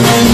Thank.